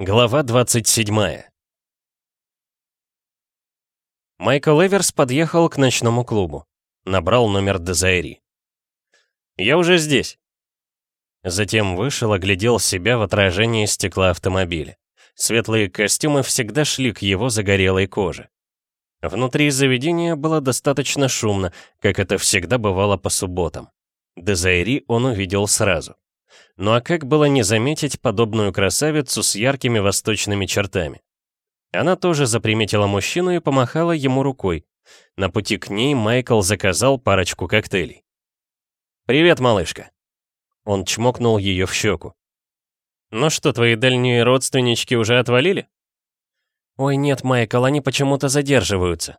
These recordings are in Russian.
Глава 27 Майкл Эверс подъехал к ночному клубу. Набрал номер Дезайри. «Я уже здесь». Затем вышел, оглядел себя в отражении стекла автомобиля. Светлые костюмы всегда шли к его загорелой коже. Внутри заведения было достаточно шумно, как это всегда бывало по субботам. Дезайри он увидел сразу. Ну а как было не заметить подобную красавицу с яркими восточными чертами? Она тоже заприметила мужчину и помахала ему рукой. На пути к ней Майкл заказал парочку коктейлей. «Привет, малышка». Он чмокнул ее в щеку. «Ну что, твои дальние родственнички уже отвалили?» «Ой, нет, Майкл, они почему-то задерживаются».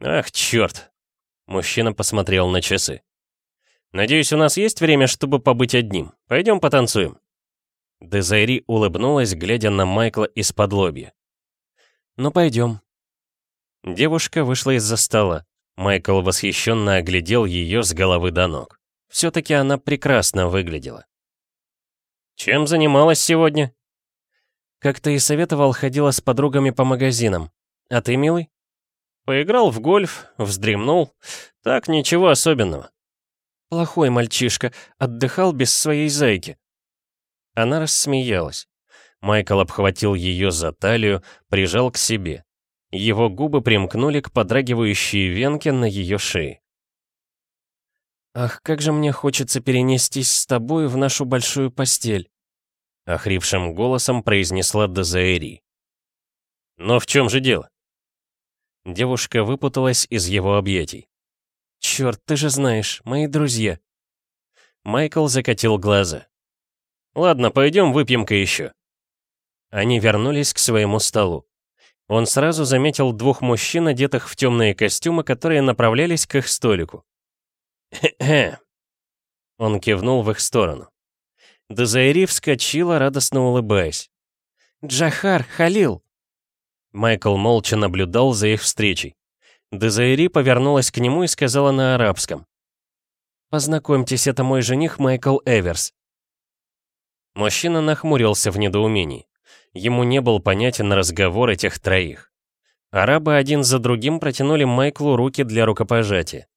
«Ах, черт!» Мужчина посмотрел на часы. «Надеюсь, у нас есть время, чтобы побыть одним. Пойдем потанцуем». Дезайри улыбнулась, глядя на Майкла из-под лобья. «Ну, пойдем». Девушка вышла из-за стола. Майкл восхищенно оглядел ее с головы до ног. Все-таки она прекрасно выглядела. «Чем занималась сегодня?» «Как ты и советовал, ходила с подругами по магазинам. А ты, милый?» «Поиграл в гольф, вздремнул. Так, ничего особенного». Плохой мальчишка, отдыхал без своей зайки. Она рассмеялась. Майкл обхватил ее за талию, прижал к себе. Его губы примкнули к подрагивающей венке на ее шее. «Ах, как же мне хочется перенестись с тобой в нашу большую постель!» Охрипшим голосом произнесла Дезаэри. «Но в чем же дело?» Девушка выпуталась из его объятий. «Черт, ты же знаешь, мои друзья». Майкл закатил глаза. «Ладно, пойдем выпьем-ка еще». Они вернулись к своему столу. Он сразу заметил двух мужчин, одетых в темные костюмы, которые направлялись к их столику. «Хе-хе». Он кивнул в их сторону. Дезайри вскочила, радостно улыбаясь. «Джахар, Халил!» Майкл молча наблюдал за их встречей. Дезаири повернулась к нему и сказала на арабском. «Познакомьтесь, это мой жених Майкл Эверс». Мужчина нахмурился в недоумении. Ему не был понятен разговор этих троих. Арабы один за другим протянули Майклу руки для рукопожатия.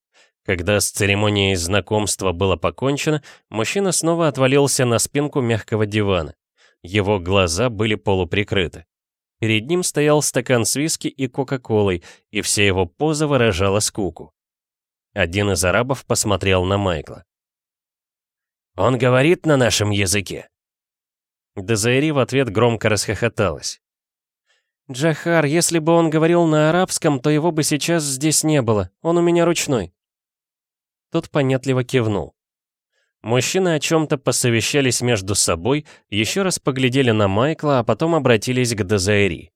Когда с церемонией знакомства было покончено, мужчина снова отвалился на спинку мягкого дивана. Его глаза были полуприкрыты. Перед ним стоял стакан с виски и кока-колой, и вся его поза выражала скуку. Один из арабов посмотрел на Майкла. «Он говорит на нашем языке?» Дезайри в ответ громко расхохоталась. «Джахар, если бы он говорил на арабском, то его бы сейчас здесь не было. Он у меня ручной». Тот понятливо кивнул. Мужчины о чем-то посовещались между собой, еще раз поглядели на Майкла, а потом обратились к Дезаири.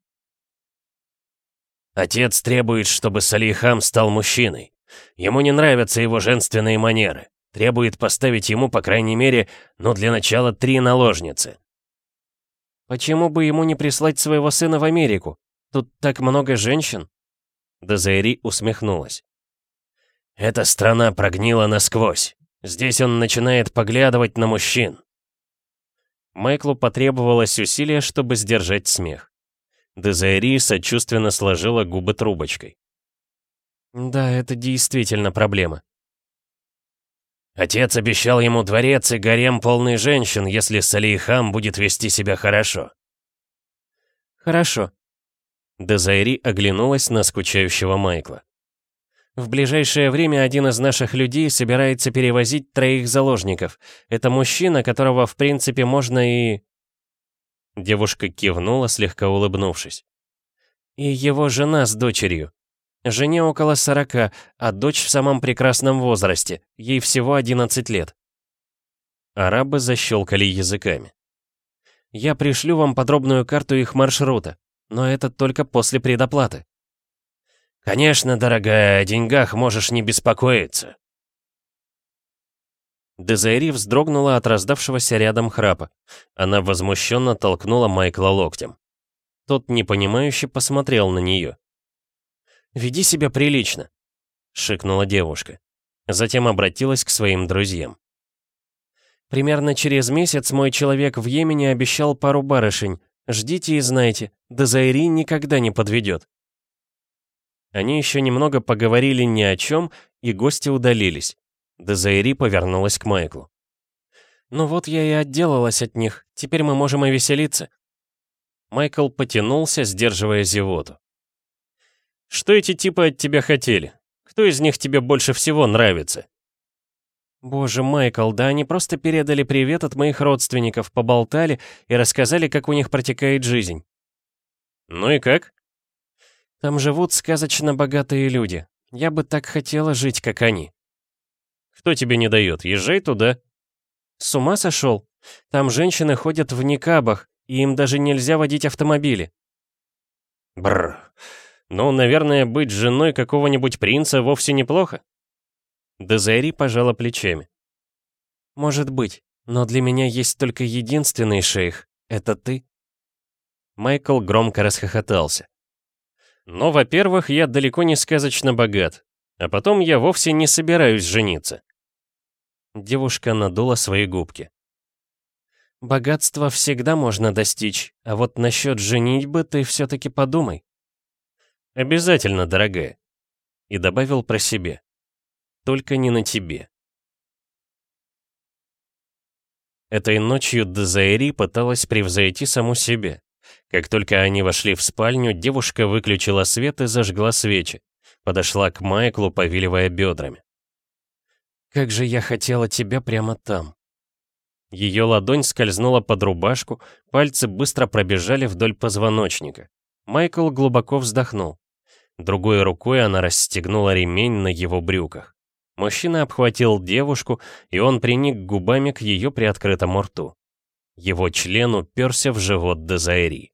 «Отец требует, чтобы Салихам стал мужчиной. Ему не нравятся его женственные манеры. Требует поставить ему, по крайней мере, ну для начала три наложницы». «Почему бы ему не прислать своего сына в Америку? Тут так много женщин?» Дезаири усмехнулась. «Эта страна прогнила насквозь. Здесь он начинает поглядывать на мужчин. Майклу потребовалось усилие, чтобы сдержать смех. Дезайри сочувственно сложила губы трубочкой. «Да, это действительно проблема». Отец обещал ему дворец и гарем полный женщин, если Салихам будет вести себя хорошо. «Хорошо». Дезайри оглянулась на скучающего Майкла. В ближайшее время один из наших людей собирается перевозить троих заложников. Это мужчина, которого, в принципе, можно и...» Девушка кивнула, слегка улыбнувшись. «И его жена с дочерью. Жене около сорока, а дочь в самом прекрасном возрасте. Ей всего одиннадцать лет». Арабы защелкали языками. «Я пришлю вам подробную карту их маршрута, но это только после предоплаты». «Конечно, дорогая, о деньгах можешь не беспокоиться». Дезайри вздрогнула от раздавшегося рядом храпа. Она возмущенно толкнула Майкла локтем. Тот непонимающе посмотрел на нее. «Веди себя прилично», — шикнула девушка. Затем обратилась к своим друзьям. «Примерно через месяц мой человек в Йемене обещал пару барышень. Ждите и знайте, Дезайри никогда не подведет. Они еще немного поговорили ни о чем, и гости удалились. Дезайри повернулась к Майклу. «Ну вот я и отделалась от них, теперь мы можем и веселиться». Майкл потянулся, сдерживая зевоту. «Что эти типы от тебя хотели? Кто из них тебе больше всего нравится?» «Боже, Майкл, да они просто передали привет от моих родственников, поболтали и рассказали, как у них протекает жизнь». «Ну и как?» «Там живут сказочно богатые люди. Я бы так хотела жить, как они». «Кто тебе не дает? Езжай туда». «С ума сошел? Там женщины ходят в никабах, и им даже нельзя водить автомобили». Бррр. Ну, наверное, быть женой какого-нибудь принца вовсе неплохо. Дезайри пожала плечами. «Может быть, но для меня есть только единственный шейх. Это ты?» Майкл громко расхохотался. «Но, во-первых, я далеко не сказочно богат, а потом я вовсе не собираюсь жениться». Девушка надула свои губки. «Богатство всегда можно достичь, а вот насчет женитьбы ты все-таки подумай». «Обязательно, дорогая». И добавил про себя. Только не на тебе. Этой ночью Дезаири пыталась превзойти саму себя. Как только они вошли в спальню, девушка выключила свет и зажгла свечи. Подошла к Майклу, повиливая бедрами. «Как же я хотела тебя прямо там!» Ее ладонь скользнула под рубашку, пальцы быстро пробежали вдоль позвоночника. Майкл глубоко вздохнул. Другой рукой она расстегнула ремень на его брюках. Мужчина обхватил девушку, и он приник губами к ее приоткрытому рту. Его член уперся в живот Дезайри.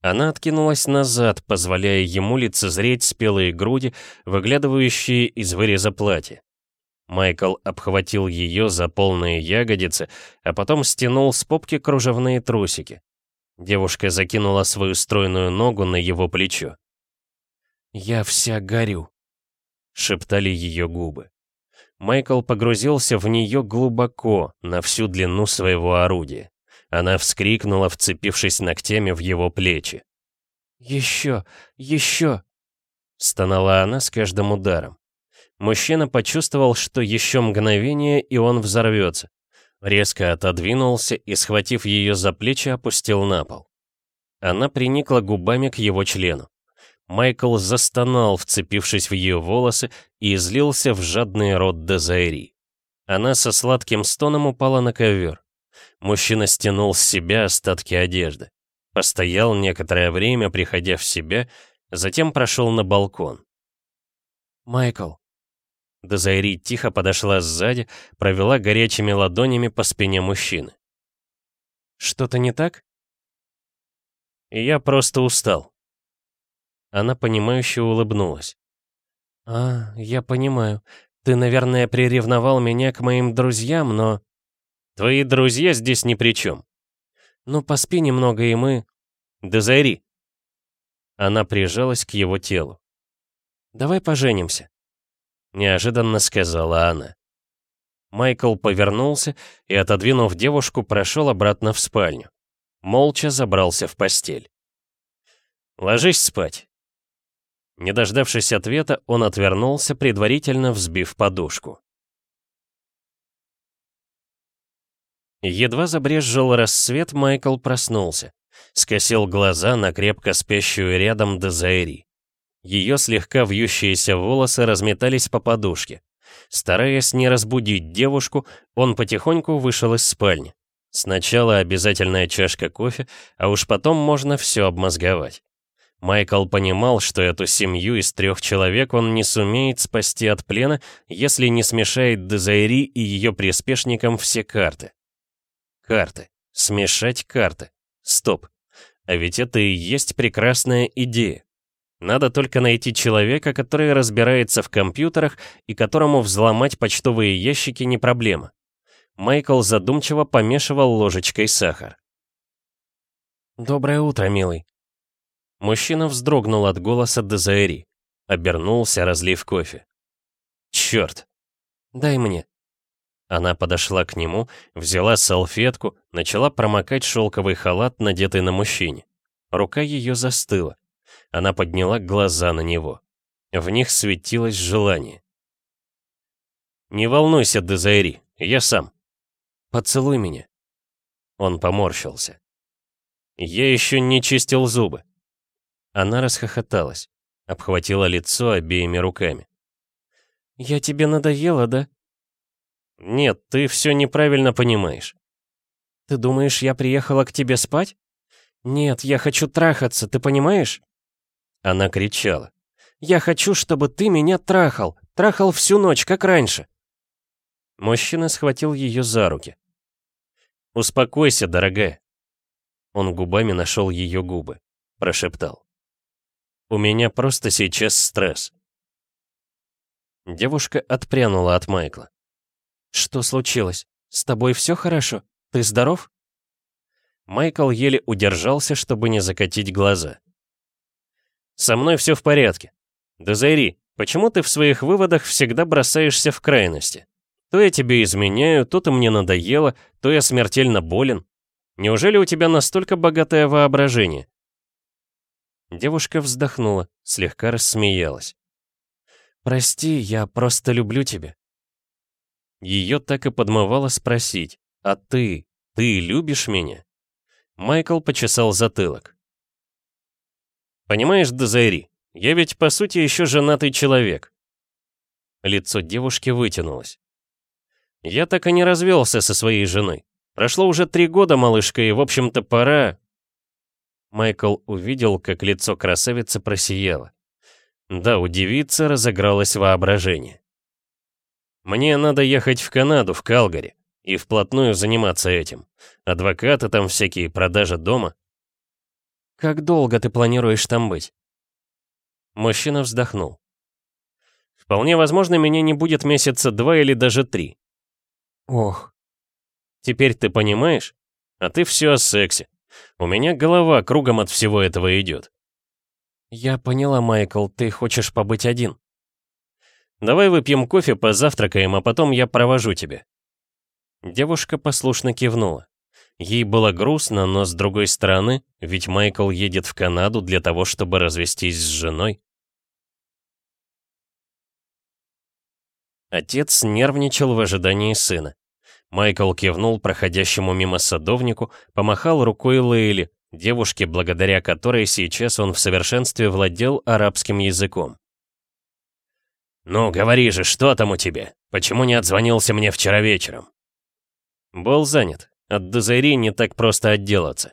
Она откинулась назад, позволяя ему лицезреть спелые груди, выглядывающие из выреза платья. Майкл обхватил ее за полные ягодицы, а потом стянул с попки кружевные трусики. Девушка закинула свою стройную ногу на его плечо. «Я вся горю», шептали ее губы. Майкл погрузился в нее глубоко, на всю длину своего орудия. Она вскрикнула, вцепившись ногтями в его плечи. «Еще! Еще!» Стонала она с каждым ударом. Мужчина почувствовал, что еще мгновение, и он взорвется. Резко отодвинулся и, схватив ее за плечи, опустил на пол. Она приникла губами к его члену. Майкл застонал, вцепившись в ее волосы, и излился в жадный рот Дезайри. Она со сладким стоном упала на ковер. Мужчина стянул с себя остатки одежды. Постоял некоторое время, приходя в себя, затем прошел на балкон. «Майкл». Дезайри тихо подошла сзади, провела горячими ладонями по спине мужчины. «Что-то не так?» «Я просто устал», она понимающе улыбнулась. «А, я понимаю. Ты, наверное, приревновал меня к моим друзьям, но...» «Твои друзья здесь ни при чем». «Ну, поспи немного, и мы...» «Да зари!» Она прижалась к его телу. «Давай поженимся», — неожиданно сказала она. Майкл повернулся и, отодвинув девушку, прошел обратно в спальню. Молча забрался в постель. «Ложись спать. Не дождавшись ответа, он отвернулся, предварительно взбив подушку. Едва забрезжил рассвет, Майкл проснулся. Скосил глаза на крепко спящую рядом Дезаэри. Ее слегка вьющиеся волосы разметались по подушке. Стараясь не разбудить девушку, он потихоньку вышел из спальни. Сначала обязательная чашка кофе, а уж потом можно все обмозговать. Майкл понимал, что эту семью из трех человек он не сумеет спасти от плена, если не смешает Дезайри и ее приспешникам все карты. Карты. Смешать карты. Стоп. А ведь это и есть прекрасная идея. Надо только найти человека, который разбирается в компьютерах и которому взломать почтовые ящики не проблема. Майкл задумчиво помешивал ложечкой сахар. «Доброе утро, милый», Мужчина вздрогнул от голоса Дезаэри. Обернулся, разлив кофе. «Черт!» «Дай мне». Она подошла к нему, взяла салфетку, начала промокать шелковый халат, надетый на мужчине. Рука ее застыла. Она подняла глаза на него. В них светилось желание. «Не волнуйся, Дезайри, я сам. Поцелуй меня». Он поморщился. «Я еще не чистил зубы». Она расхохоталась, обхватила лицо обеими руками. «Я тебе надоела, да?» «Нет, ты все неправильно понимаешь». «Ты думаешь, я приехала к тебе спать?» «Нет, я хочу трахаться, ты понимаешь?» Она кричала. «Я хочу, чтобы ты меня трахал, трахал всю ночь, как раньше». Мужчина схватил ее за руки. «Успокойся, дорогая». Он губами нашел ее губы, прошептал. «У меня просто сейчас стресс». Девушка отпрянула от Майкла. «Что случилось? С тобой все хорошо? Ты здоров?» Майкл еле удержался, чтобы не закатить глаза. «Со мной все в порядке. Дезайри, почему ты в своих выводах всегда бросаешься в крайности? То я тебе изменяю, то ты мне надоело, то я смертельно болен. Неужели у тебя настолько богатое воображение?» Девушка вздохнула, слегка рассмеялась. «Прости, я просто люблю тебя». Ее так и подмывало спросить, «А ты, ты любишь меня?» Майкл почесал затылок. «Понимаешь, Дезайри, я ведь по сути еще женатый человек». Лицо девушки вытянулось. «Я так и не развелся со своей женой. Прошло уже три года, малышка, и, в общем-то, пора...» Майкл увидел, как лицо красавицы просияло. Да, у девицы разыгралось воображение. «Мне надо ехать в Канаду, в Калгари и вплотную заниматься этим. Адвокаты там всякие, продажа дома. Как долго ты планируешь там быть? Мужчина вздохнул. Вполне возможно, меня не будет месяца два или даже три. Ох. Теперь ты понимаешь? А ты все о сексе. У меня голова кругом от всего этого идет. Я поняла, Майкл, ты хочешь побыть один. Давай выпьем кофе, позавтракаем, а потом я провожу тебя. Девушка послушно кивнула. Ей было грустно, но с другой стороны, ведь Майкл едет в Канаду для того, чтобы развестись с женой. Отец нервничал в ожидании сына. Майкл кивнул проходящему мимо садовнику, помахал рукой Лейли, девушке, благодаря которой сейчас он в совершенстве владел арабским языком. «Ну, говори же, что там у тебя? Почему не отзвонился мне вчера вечером?» Был занят. От Дезайри не так просто отделаться.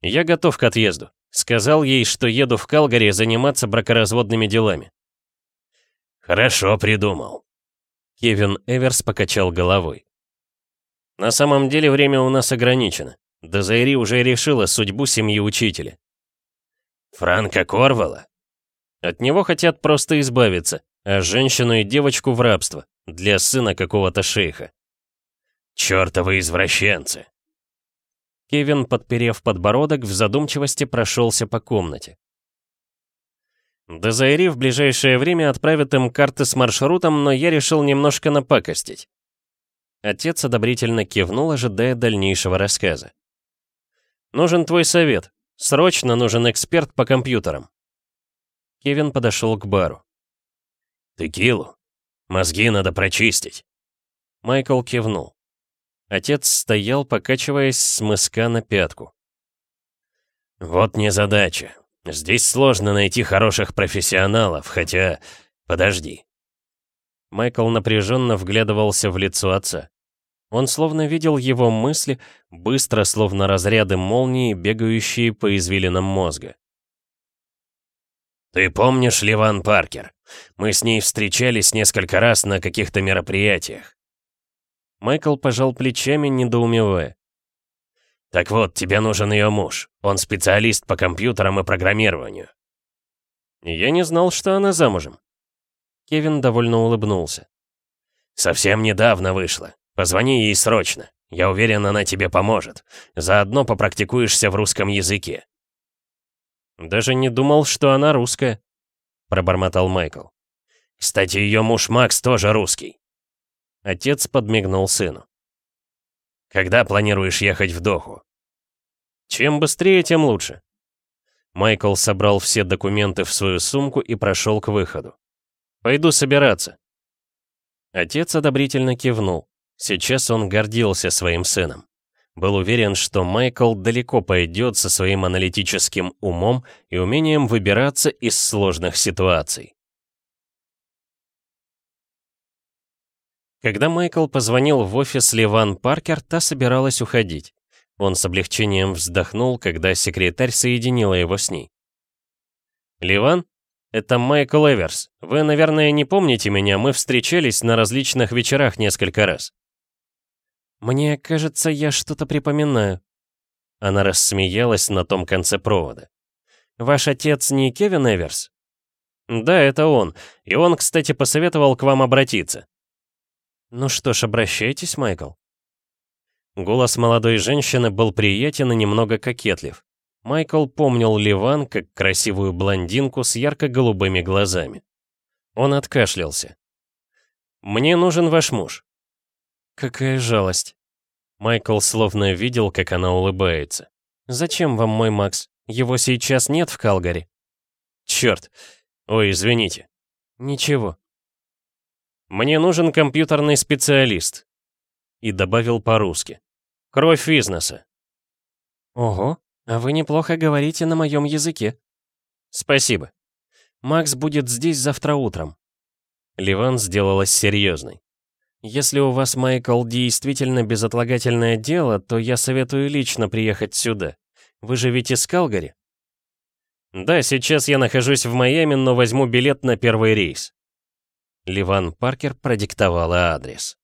Я готов к отъезду. Сказал ей, что еду в Калгари заниматься бракоразводными делами. «Хорошо придумал». Кевин Эверс покачал головой. «На самом деле время у нас ограничено. Дезайри уже решила судьбу семьи учителя». «Франка Корвала?» От него хотят просто избавиться, а женщину и девочку в рабство, для сына какого-то шейха. «Чёртовы извращенцы!» Кевин, подперев подбородок, в задумчивости прошелся по комнате. Дезайри в ближайшее время отправит им карты с маршрутом, но я решил немножко напакостить. Отец одобрительно кивнул, ожидая дальнейшего рассказа. «Нужен твой совет. Срочно нужен эксперт по компьютерам». Кевин подошел к бару. «Текилу. Мозги надо прочистить». Майкл кивнул. Отец стоял, покачиваясь с мыска на пятку. «Вот незадача. Здесь сложно найти хороших профессионалов, хотя... Подожди». Майкл напряженно вглядывался в лицо отца. Он словно видел его мысли, быстро, словно разряды молнии, бегающие по извилинам мозга. «Ты помнишь Ливан Паркер? Мы с ней встречались несколько раз на каких-то мероприятиях. Майкл пожал плечами, недоумевая. «Так вот, тебе нужен ее муж. Он специалист по компьютерам и программированию». «Я не знал, что она замужем». Кевин довольно улыбнулся. «Совсем недавно вышла. Позвони ей срочно. Я уверен, она тебе поможет. Заодно попрактикуешься в русском языке». «Даже не думал, что она русская», — пробормотал Майкл. «Кстати, ее муж Макс тоже русский. Отец подмигнул сыну. «Когда планируешь ехать в Доху?» «Чем быстрее, тем лучше». Майкл собрал все документы в свою сумку и прошел к выходу. «Пойду собираться». Отец одобрительно кивнул. Сейчас он гордился своим сыном. Был уверен, что Майкл далеко пойдет со своим аналитическим умом и умением выбираться из сложных ситуаций. Когда Майкл позвонил в офис Ливан Паркер, та собиралась уходить. Он с облегчением вздохнул, когда секретарь соединила его с ней. «Ливан, это Майкл Эверс. Вы, наверное, не помните меня, мы встречались на различных вечерах несколько раз». «Мне кажется, я что-то припоминаю». Она рассмеялась на том конце провода. «Ваш отец не Кевин Эверс?» «Да, это он. И он, кстати, посоветовал к вам обратиться». «Ну что ж, обращайтесь, Майкл». Голос молодой женщины был приятен и немного кокетлив. Майкл помнил Ливан как красивую блондинку с ярко-голубыми глазами. Он откашлялся. «Мне нужен ваш муж». Какая жалость. Майкл словно видел, как она улыбается. «Зачем вам мой Макс? Его сейчас нет в Калгари?» «Черт! Ой, извините». «Ничего». «Мне нужен компьютерный специалист». И добавил по-русски. «Кровь бизнеса». «Ого, а вы неплохо говорите на моем языке». «Спасибо». «Макс будет здесь завтра утром». Ливан сделалась серьезной. Если у вас, Майкл, действительно безотлагательное дело, то я советую лично приехать сюда. Вы живете в Калгари? Да, сейчас я нахожусь в Майами, но возьму билет на первый рейс. Ливан Паркер продиктовала адрес.